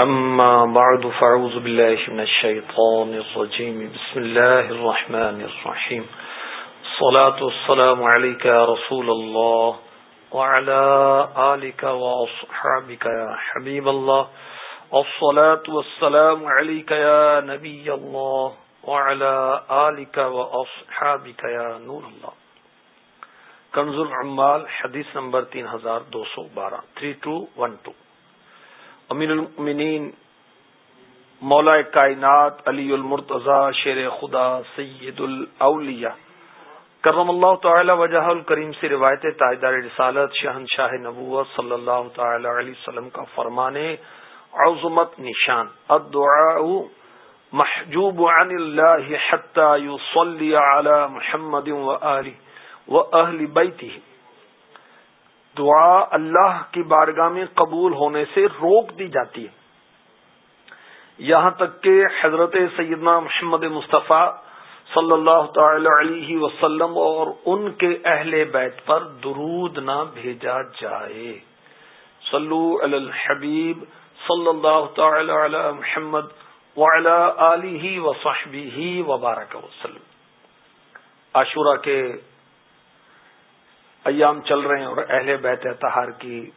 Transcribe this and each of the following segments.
أما بعد، فأعوذ بالله من الشيطان الرجيم. بسم الله الرحمن الرحيم. الصلاة والسلام عليك يا رسول الله وعلى آلك وأصحابك يا حبيب الله. الصلاة والسلام عليك يا نبي الله وعلى آلك وأصحابك يا نور الله. کنز العمال حدیث نمبر تین ہزار دو سو بارہ، تھری ٹو ون ٹو. امین المنین مولا کائنات، علی المرتضی، شیر خدا، سید الاولیاء۔ کرم اللہ تعالی وجہ الکریم سے روایت تاجدار رسالت شہن شاہ نبوت صلی اللہ تعالی علیہ وسلم کا فرمانے عظمت نشان۔ الدعاء محجوب عن اللہ حتی یصلی علی محمد و آلہ و اہل بیتہ۔ دعا اللہ کی بارگاہ میں قبول ہونے سے روک دی جاتی ہے۔ یہاں تک کہ حضرت سیدنا محمد مصطفیٰ صلی اللہ تعالی علیہ وسلم اور ان کے اہل بیت پر درود نہ بھیجا جائے۔ صلو علی الحبیب صلی اللہ تعالی علی محمد وعلی آلہ وصحبہ وبارک وسلم۔ عاشورہ کے ایام چل رہے ہیں اور اہل بیت تہار کی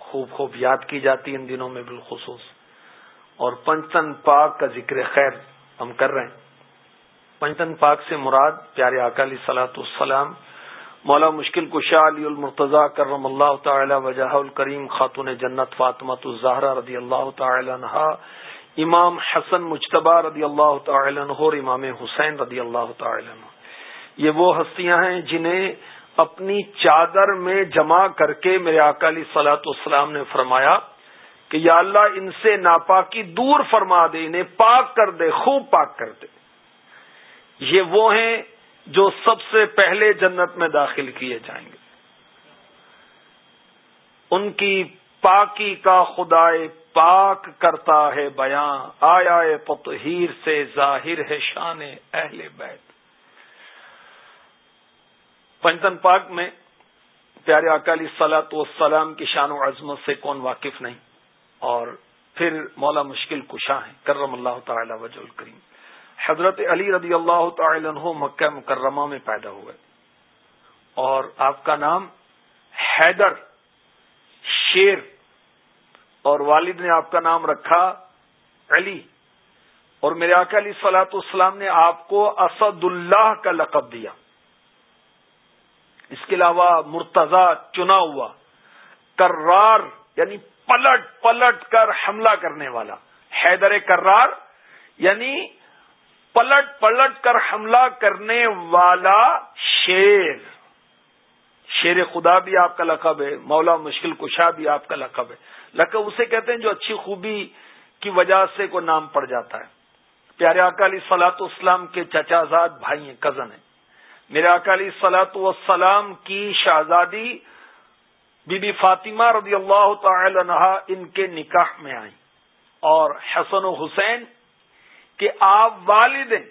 خوب خوب یاد کی جاتی ان دنوں میں بالخصوص۔ اور پنچتن پاک کا ذکر خیر ہم کر رہے ہیں۔ پنچتن پاک سے مراد پیارے اکالی سلاۃ السلام مولا مشکل کشا علی المرتضی کرم اللہ تعالی وجہ الکریم خاتون جنت فاطمت الزہرا رضی اللہ تعالی عنہ، امام حسن مجتبہ رضی اللہ تعالی عنہ اور امام حسین رضی اللہ تعالی عنہ۔ یہ وہ ہستیاں ہیں جنہیں اپنی چادر میں جمع کر کے میرے اکالی سلاۃ اسلام نے فرمایا کہ یا اللہ ان سے ناپاکی دور فرما دے، انہیں پاک کر دے، خوب پاک کر دے۔ یہ وہ ہیں جو سب سے پہلے جنت میں داخل کیے جائیں گے۔ ان کی پاکی کا خدا پاک کرتا ہے بیاں۔ آیا پتہیر سے ظاہر ہے شان اہل بیت۔ پنجتن پاک میں پیارے اکالی سلاط والسلام کی شان و عظمت سے کون واقف نہیں اور پھر مولا مشکل کشاں ہیں، کرم اللہ تعالی وج الکریم۔ حضرت علی رضی اللہ تعالی عنہ مکہ مکرمہ میں پیدا ہوئے۔ اور آپ کا نام حیدر شیر اور والد نے آپ کا نام رکھا علی۔ اور میرے اکالی سلاط اسلام نے آپ کو اسد اللہ کا لقب دیا۔ کے علاوہ مرتضی چنا ہوا، کرار یعنی پلٹ پلٹ کر حملہ کرنے والا، حیدر کرار یعنی پلٹ پلٹ کر حملہ کرنے والا شیر۔ شیر خدا بھی آپ کا لقب ہے، مولا مشکل کشا بھی آپ کا لقب ہے۔ لقب اسے کہتے ہیں جو اچھی خوبی کی وجہ سے کوئی نام پڑ جاتا ہے۔ پیارے اکالی سلاط اسلام کے چچا زاد بھائی ہیں، کزن ہیں۔ میرے اکالی سلاط وسلام کی شہزادی بی بی فاطمہ رضی اللہ تعالی عنہ ان کے نکاح میں آئیں۔ اور حسن و حسین کے آپ والد ہیں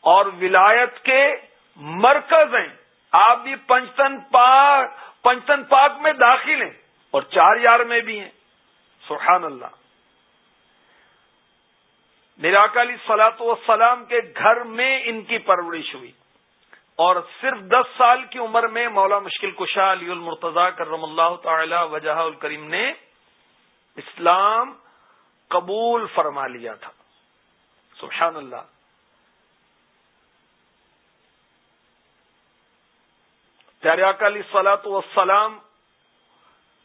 اور ولایت کے مرکز ہیں۔ آپ بھی پنچتن پاک پنچتن پاک میں داخل ہیں اور چار یار میں بھی ہیں۔ سبحان اللہ۔ میرا اکالی سلاط وسلام کے گھر میں ان کی پرورش ہوئی۔ اور صرف دس سال کی عمر میں مولا مشکل کشا علی المرتضی کرم اللہ تعالی وجہ الکریم نے اسلام قبول فرما لیا تھا۔ سبحان اللہ۔ پیارے علی سلاط وسلام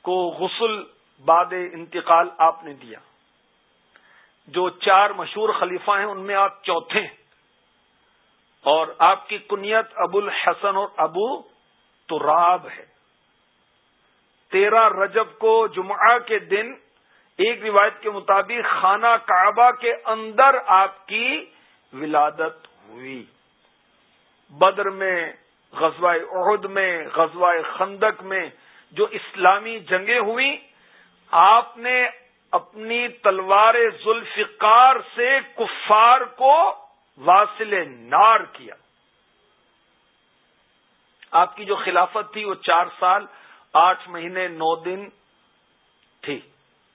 کو غسل بعد انتقال آپ نے دیا۔ جو چار مشہور خلیفہ ہیں، ان میں آپ چوتھے ہیں۔ اور آپ کی کنیت ابو الحسن اور ابو تراب ہے۔ تیرہ رجب کو جمعہ کے دن ایک روایت کے مطابق خانہ کعبہ کے اندر آپ کی ولادت ہوئی۔ بدر میں، غزوہ عہد میں، غزوہ خندق میں جو اسلامی جنگیں ہوئی، آپ نے اپنی تلوار ذوالفقار سے کفار کو واصل نار کیا۔ آپ کی جو خلافت تھی وہ چار سال، آٹھ مہینے، نو دن تھی۔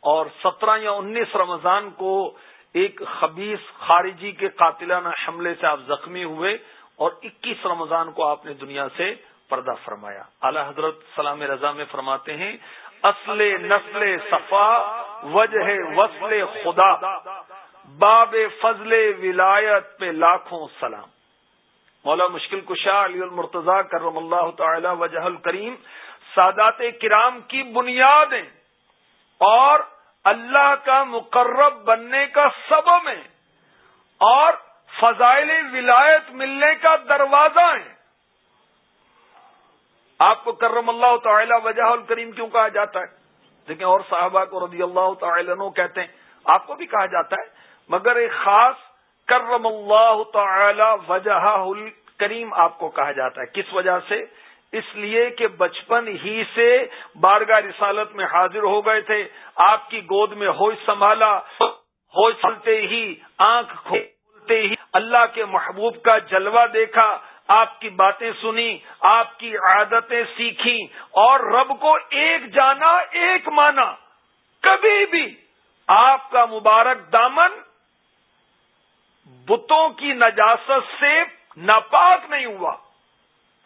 اور سترہ یا انیس رمضان کو ایک خبیص خارجی کے قاتلانہ حملے سے آپ زخمی ہوئے اور اکیس رمضان کو آپ نے دنیا سے پردہ فرمایا۔ اعلی حضرت سلام رضا میں فرماتے ہیں، اصل نسل صفا، وجہ وصل خدا۔ باب فضل ولایت پہ لاکھوں سلام۔ مولا مشکل کشا علی المرتضی کرم اللہ تعالی وجہ الکریم، سادات کرام کی بنیادیں اور اللہ کا مقرب بننے کا سبب ہے اور فضائل ولایت ملنے کا دروازہ ہے آپ کو کرم اللہ تعالی وجہ الکریم کیوں کہا جاتا ہے؟ دیکھیں اور صحابہ کو رضی اللہ تعالی عنہ کہتے ہیں، آپ کو بھی کہا جاتا ہے مگر ایک خاص کرم اللہ تعالی وجہ الکریم آپ کو کہا جاتا ہے۔ کس وجہ سے؟ اس لیے کہ بچپن ہی سے بارگاہ رسالت میں حاضر ہو گئے تھے۔ آپ کی گود میں ہوش سنبھالا، ہوش چلتے ہی آنکھ کھولتے ہی اللہ کے محبوب کا جلوہ دیکھا، آپ کی باتیں سنی، آپ کی عادتیں سیکھی اور رب کو ایک جانا، ایک مانا۔ کبھی بھی آپ کا مبارک دامن بتوں کی نجاست سے ناپاک نہیں ہوا۔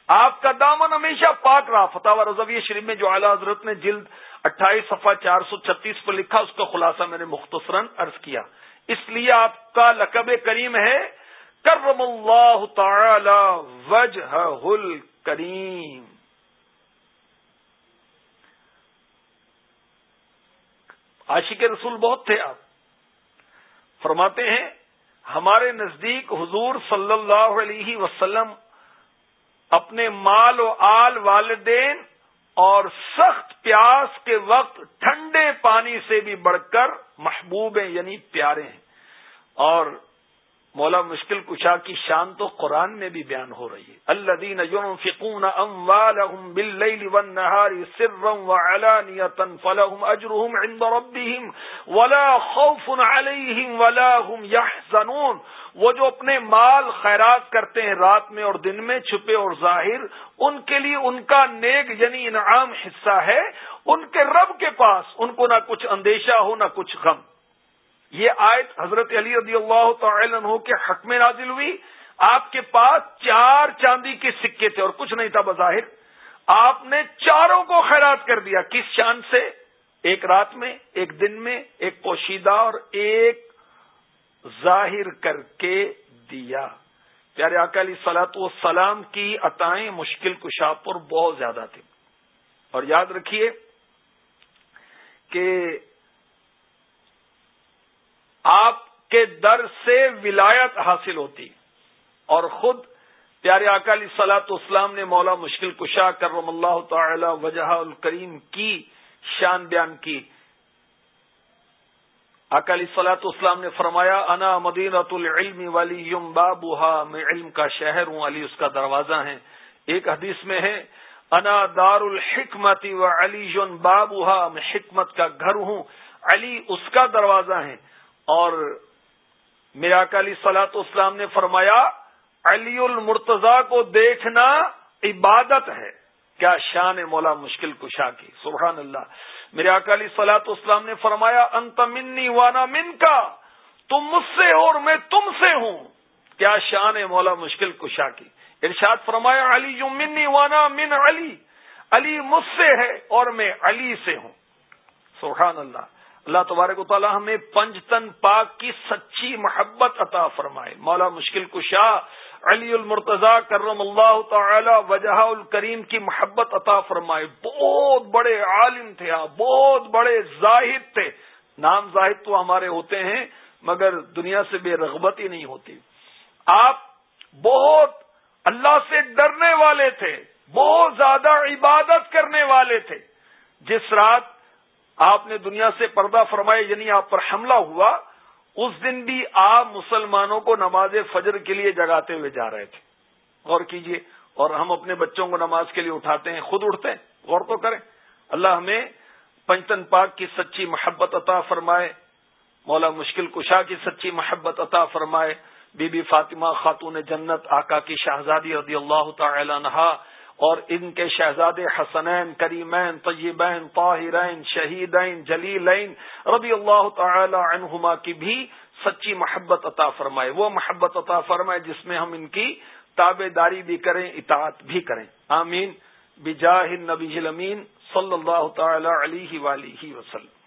آپ کا دامن ہمیشہ پاک رہا۔ فتح رضوی شریف میں جو اعلیٰ حضرت نے جلد اٹھائیس صفحہ چار سو چھتیس پر لکھا، اس کا خلاصہ میں نے مختصراً عرض کیا۔ اس لیے آپ کا لقب کریم ہے، کرم اللہ تعالی وجہ کریم۔ عاشق رسول بہت تھے آپ۔ فرماتے ہیں ہمارے نزدیک حضور صلی اللہ علیہ وسلم اپنے مال و آل والدین اور سخت پیاس کے وقت ٹھنڈے پانی سے بھی بڑھ کر محبوب ہیں یعنی پیارے ہیں۔ اور مولا مشکل کشا کی شان تو قرآن میں بھی بیان ہو رہی ہے۔ اللہ دین فکون ام سرم و عند ربهم ولا خوف عليهم ولا هم يحزنون وہ جو اپنے مال خیرات کرتے ہیں رات میں اور دن میں چھپے اور ظاہر، ان کے لیے ان کا نیک یعنی انعام حصہ ہے۔ ان کے رب کے پاس ان کو نہ کچھ اندیشہ ہو، نہ کچھ غم۔ یہ آیت حضرت علی رضی اللہ تعالی عنہ کے حق میں نازل ہوئی۔ آپ کے پاس چار چاندی کے سکے تھے اور کچھ نہیں تھا بظاہر۔ آپ نے چاروں کو خیرات کر دیا۔ کس شان سے؟ ایک رات میں، ایک دن میں، ایک پوشیدہ اور ایک ظاہر کر کے دیا۔ پیارے اکالی سلاط و سلام کی عطائیں مشکل کشاپور بہت زیادہ تھی اور یاد رکھیے کہ آپ کے در سے ولایت حاصل ہوتی اور خود پیارے اکالی سلاط اسلام نے مولا مشکل کشا کرم اللہ تعالی وجہ الکریم کی شان بیان کی۔ اکالی سلاط اسلام نے فرمایا، انا مدینت العلم والی یم بابا میں علم کا شہر ہوں، علی اس کا دروازہ ہے۔ ایک حدیث میں ہے، انا دار الحکمتی و علی یون بابا میں حکمت کا گھر ہوں، علی اس کا دروازہ ہے۔ اور میرا علی سلاط اسلام نے فرمایا، علی المرتضی کو دیکھنا عبادت ہے۔ کیا شان مولا مشکل کشا کی۔ سبحان اللہ۔ میرے اکالی سلاط اسلام نے فرمایا، انت منی وانا من کا تم مجھ سے ہو اور میں تم سے ہوں۔ کیا شان مولا مشکل کشا کی۔ ارشاد فرمایا، علی یو منی وانا من علی۔ علی مجھ سے ہے اور میں علی سے ہوں۔ سبحان اللہ۔ اللہ تبارک و تعالی ہمیں پنجتن پاک کی سچی محبت عطا فرمائے۔ مولا مشکل کشا، علی المرتضی، کرم اللہ تعالی وجہ الکریم کی محبت عطا فرمائے۔ بہت بڑے عالم تھے آپ، بہت بڑے زاہد تھے۔ نام زاہد تو ہمارے ہوتے ہیں، مگر دنیا سے بے رغبت ہی نہیں ہوتی۔ آپ بہت اللہ سے ڈرنے والے تھے، بہت زیادہ عبادت کرنے والے تھے۔ جس رات آپ نے دنیا سے پردہ فرمائے یعنی آپ پر حملہ ہوا، اس دن بھی آپ مسلمانوں کو نماز فجر کے لیے جگاتے ہوئے جا رہے تھے۔ غور کیجیے، اور ہم اپنے بچوں کو نماز کے لیے اٹھاتے ہیں، خود اٹھتے ہیں۔ غور تو کریں۔ اللہ ہمیں پنچتن پاک کی سچی محبت عطا فرمائے، مولا مشکل کشا کی سچی محبت عطا فرمائے۔ بی بی فاطمہ خاتون جنت، آقا کی شہزادی رضی اللہ تعالی عنہا اور ان کے شہزاد حسنین، کریمین، طیبین، طاہرین، شہیدین، جلیلین رضی اللہ تعالی عنہما کی بھی سچی محبت عطا فرمائے۔ وہ محبت عطا فرمائے جس میں ہم ان کی تابے داری بھی کریں، اطاعت بھی کریں۔ آمین۔ بجاہ النبی الامین صلی اللہ تعالی علیہ وآلہ وسلم۔